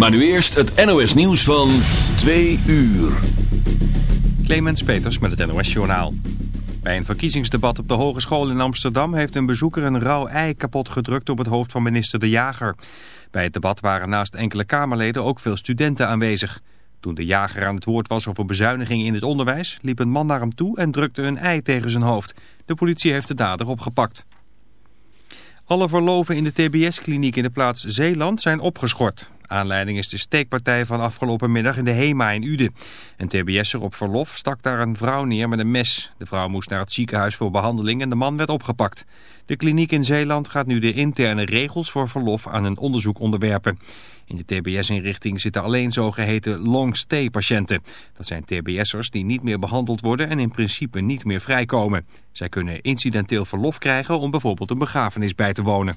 Maar nu eerst het NOS nieuws van 2 uur. Clemens Peters met het NOS Journaal. Bij een verkiezingsdebat op de Hogeschool in Amsterdam... heeft een bezoeker een rauw ei kapot gedrukt op het hoofd van minister De Jager. Bij het debat waren naast enkele Kamerleden ook veel studenten aanwezig. Toen De Jager aan het woord was over bezuinigingen in het onderwijs... liep een man naar hem toe en drukte een ei tegen zijn hoofd. De politie heeft de dader opgepakt. Alle verloven in de TBS-kliniek in de plaats Zeeland zijn opgeschort. Aanleiding is de steekpartij van afgelopen middag in de HEMA in Uden. Een TBS'er op verlof stak daar een vrouw neer met een mes. De vrouw moest naar het ziekenhuis voor behandeling en de man werd opgepakt. De kliniek in Zeeland gaat nu de interne regels voor verlof aan een onderzoek onderwerpen. In de TBS-inrichting zitten alleen zogeheten long-stay-patiënten. Dat zijn TBS'ers die niet meer behandeld worden en in principe niet meer vrijkomen. Zij kunnen incidenteel verlof krijgen om bijvoorbeeld een begrafenis bij te wonen.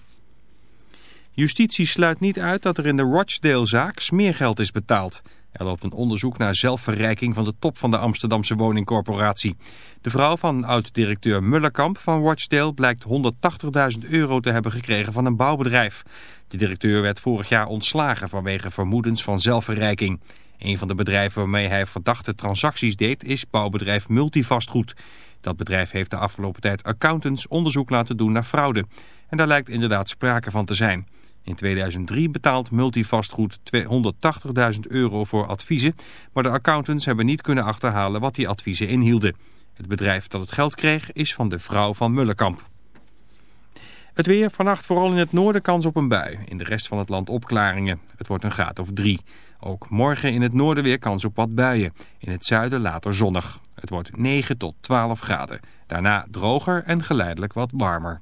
Justitie sluit niet uit dat er in de Rochdale-zaak smeergeld is betaald. Er loopt een onderzoek naar zelfverrijking van de top van de Amsterdamse woningcorporatie. De vrouw van oud-directeur Mullerkamp van Rochdale blijkt 180.000 euro te hebben gekregen van een bouwbedrijf. De directeur werd vorig jaar ontslagen vanwege vermoedens van zelfverrijking. Een van de bedrijven waarmee hij verdachte transacties deed is bouwbedrijf Multivastgoed. Dat bedrijf heeft de afgelopen tijd accountants onderzoek laten doen naar fraude. En daar lijkt inderdaad sprake van te zijn. In 2003 betaalt Multivastgoed 280.000 euro voor adviezen, maar de accountants hebben niet kunnen achterhalen wat die adviezen inhielden. Het bedrijf dat het geld kreeg is van de vrouw van Mullenkamp. Het weer, vannacht vooral in het noorden kans op een bui. In de rest van het land opklaringen. Het wordt een graad of drie. Ook morgen in het noorden weer kans op wat buien. In het zuiden later zonnig. Het wordt 9 tot 12 graden. Daarna droger en geleidelijk wat warmer.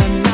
and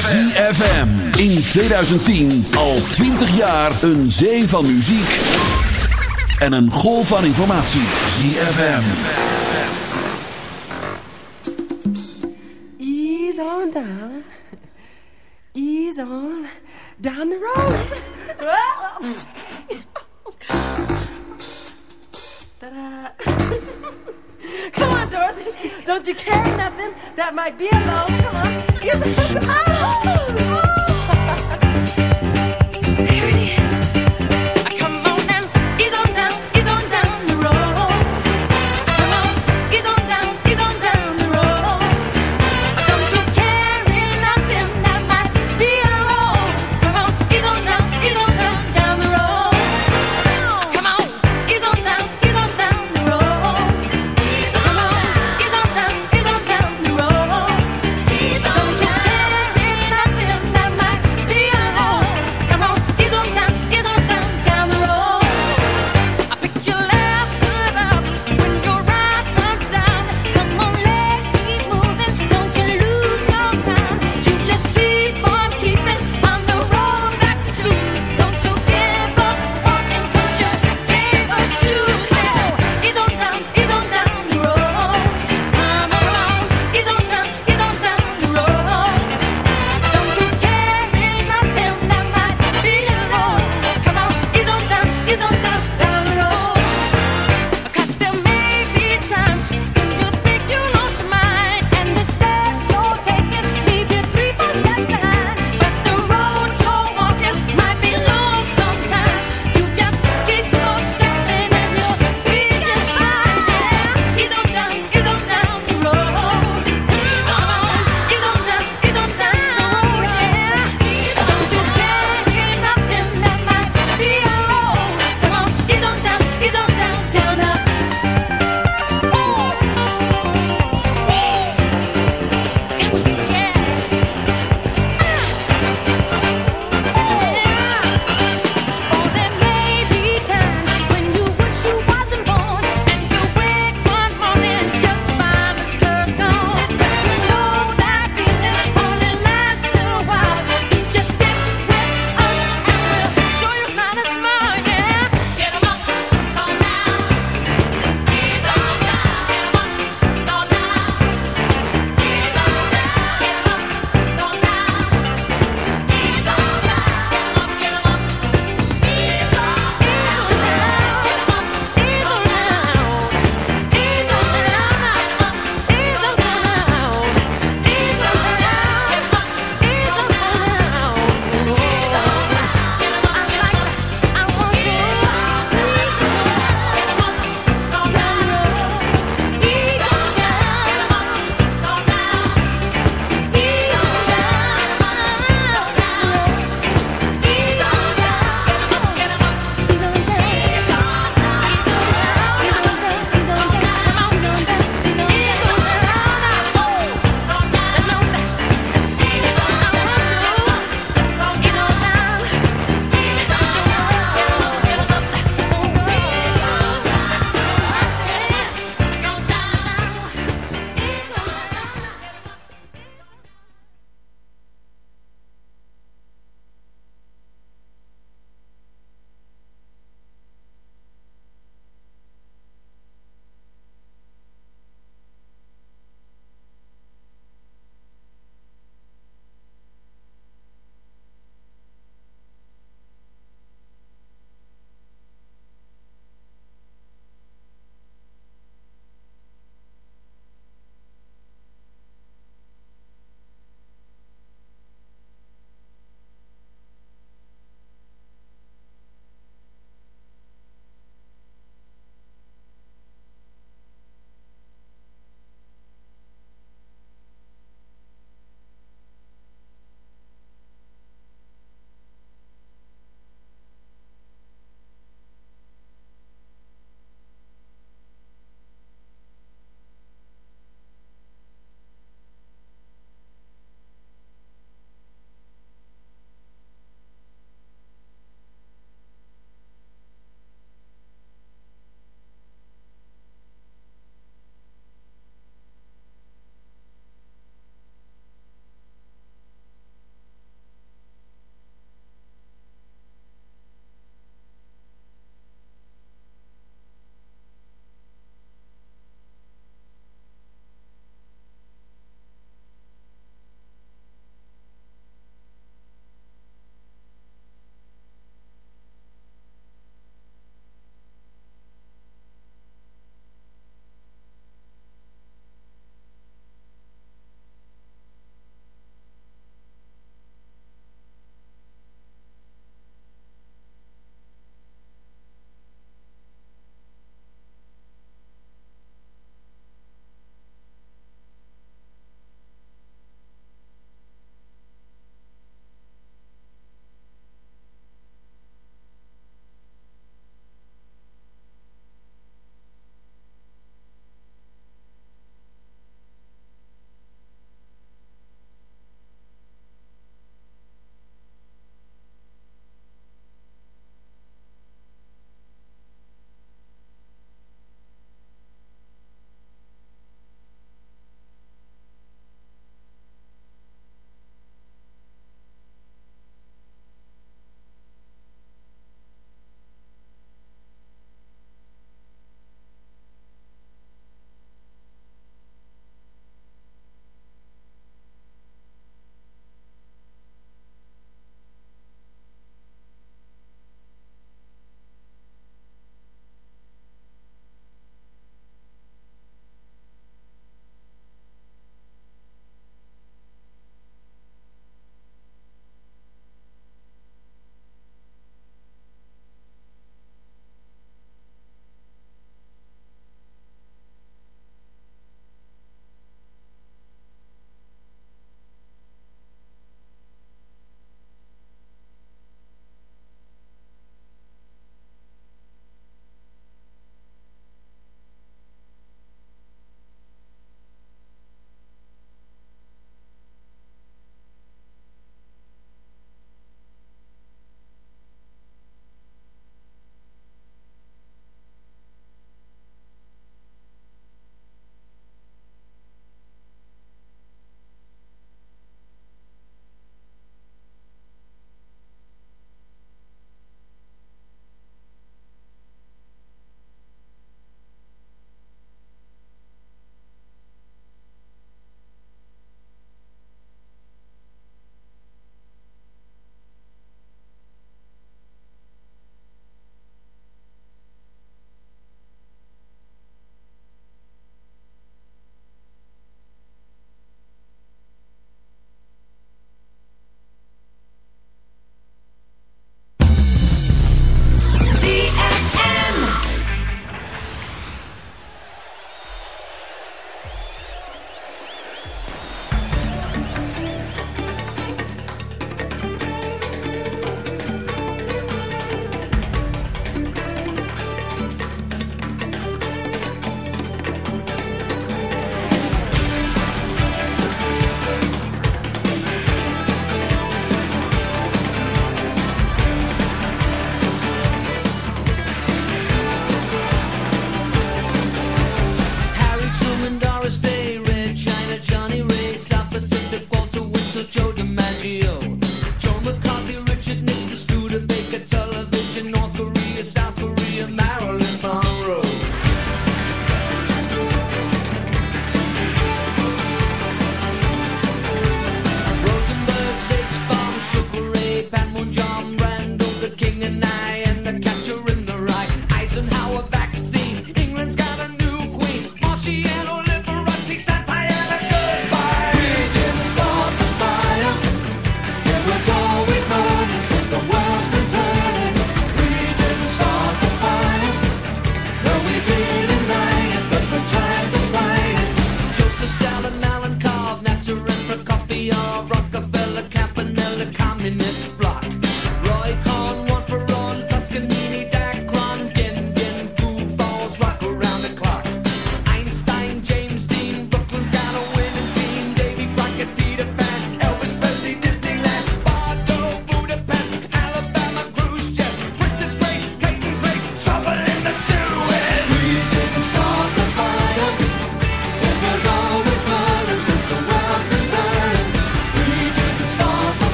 ZFM. In 2010 al 20 jaar een zee van muziek en een golf van informatie. ZFM. Ease on down. Ease on down the road. Come. on, Dorothy. Don't you carry nothing that might be a load? Come on. Yes. Oh, oh.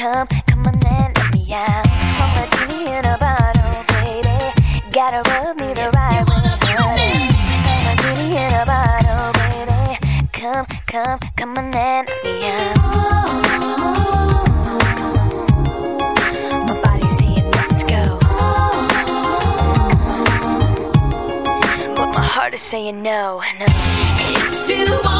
Come, come on and let me out. Pour my genie in a bottle, baby. Gotta rub me the right way. Pour my genie in a bottle, baby. Come, come, come on and let me out. My body's Saying no, no. If you want.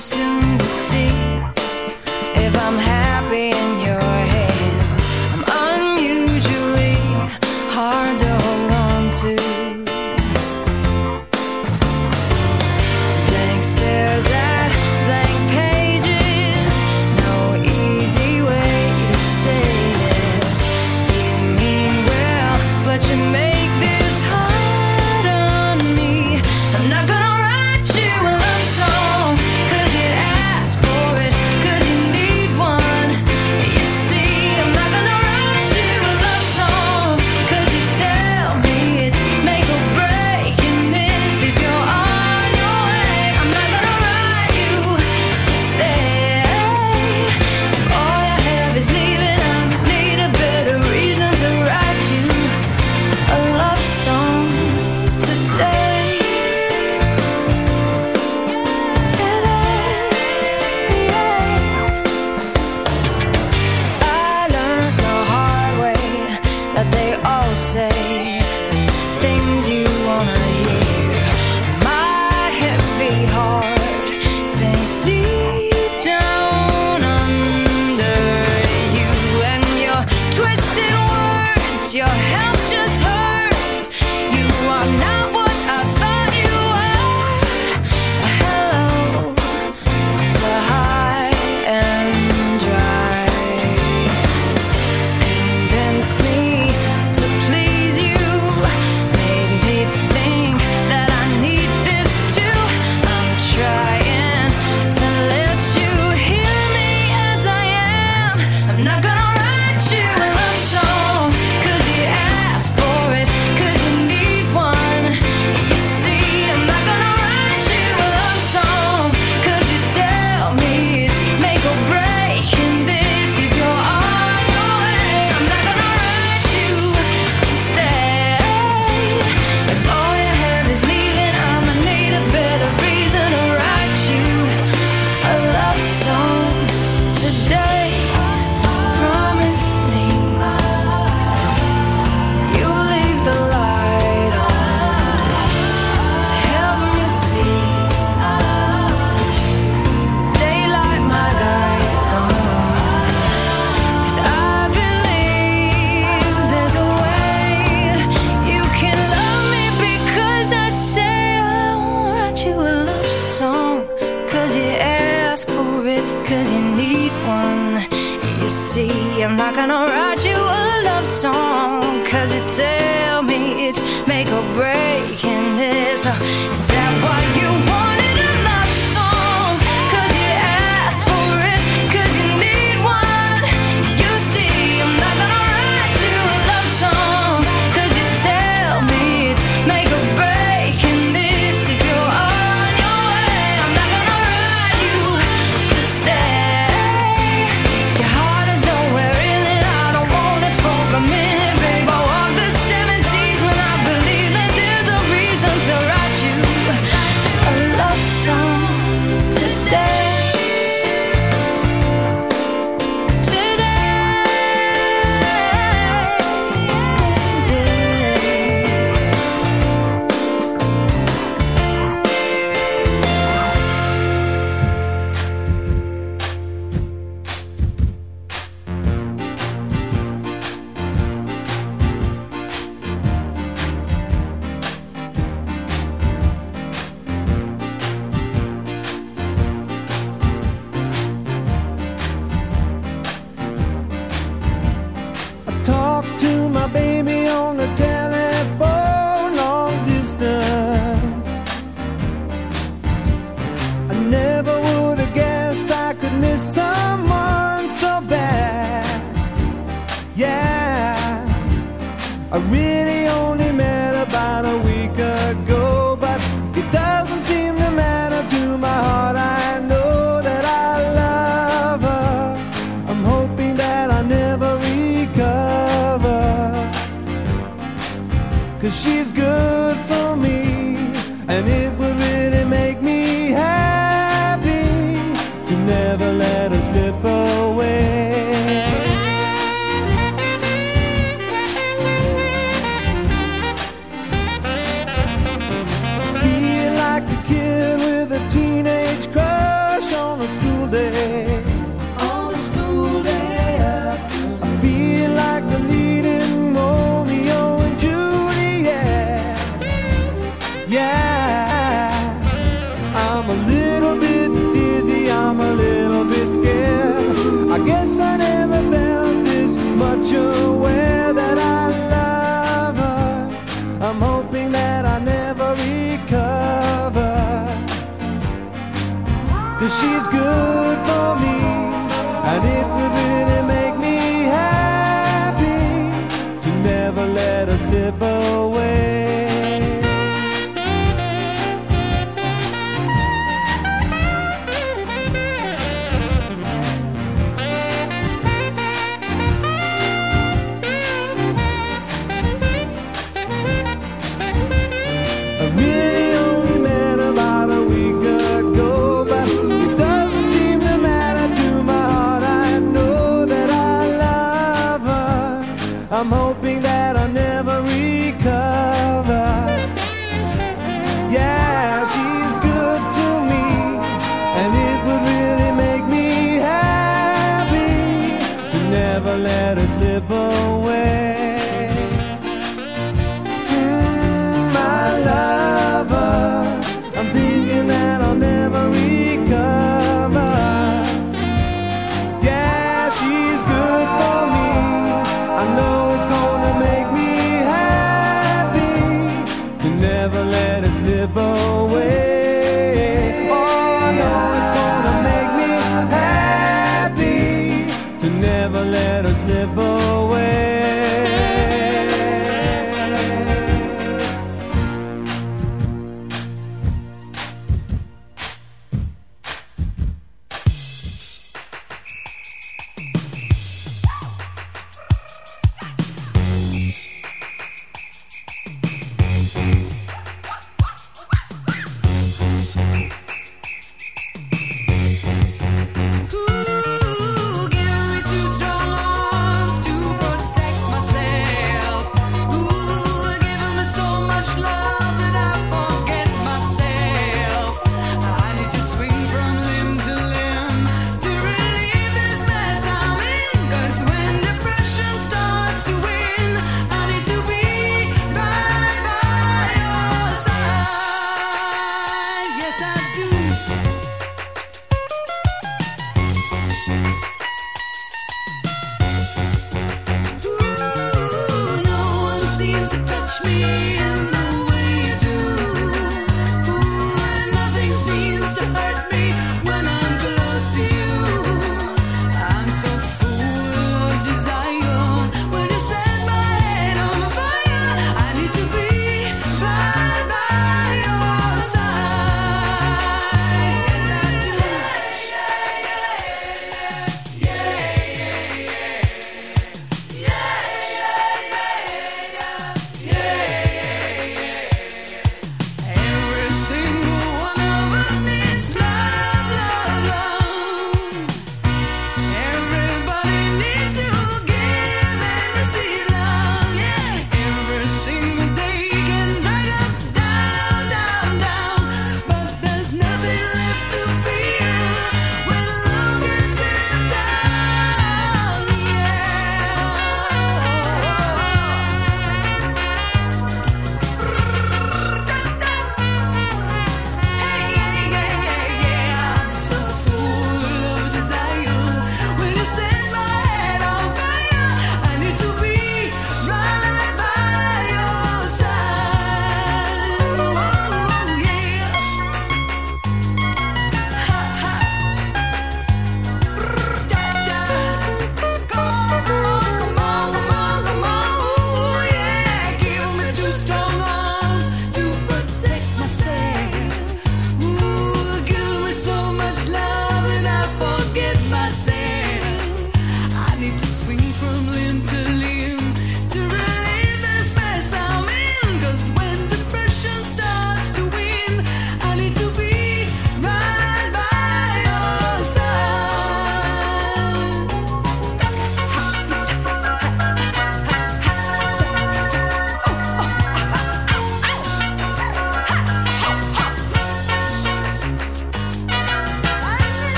soon to see. And